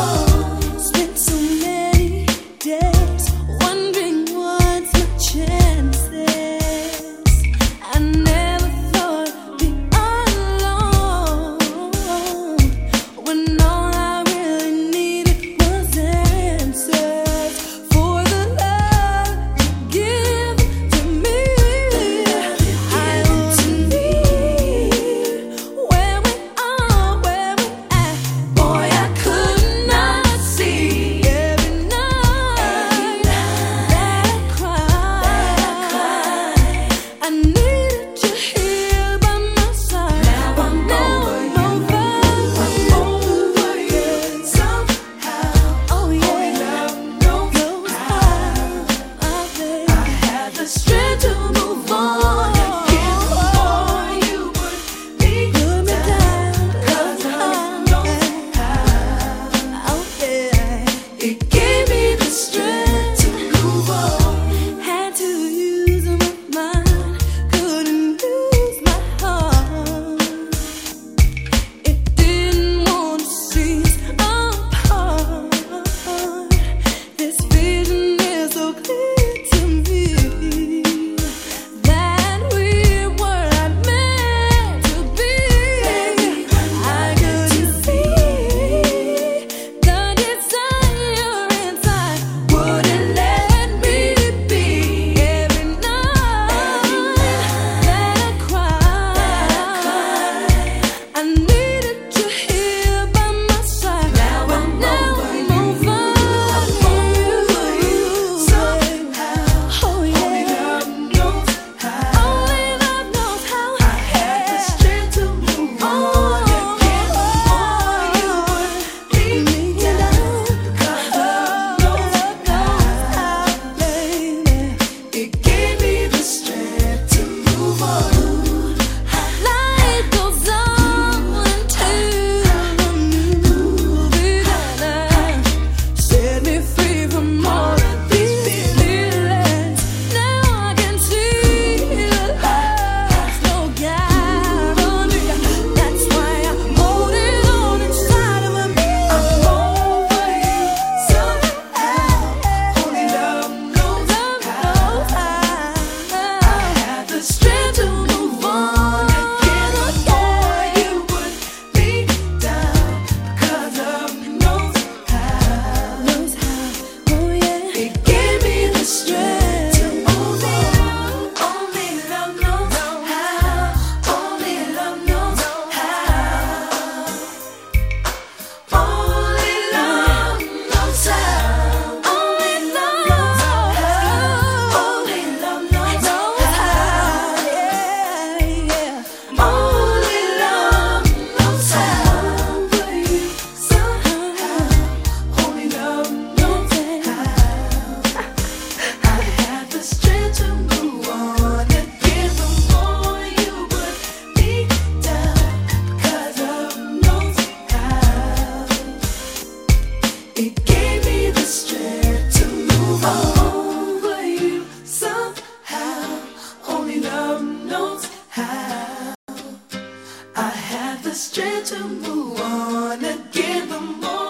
Oh. The strength to move on and give them more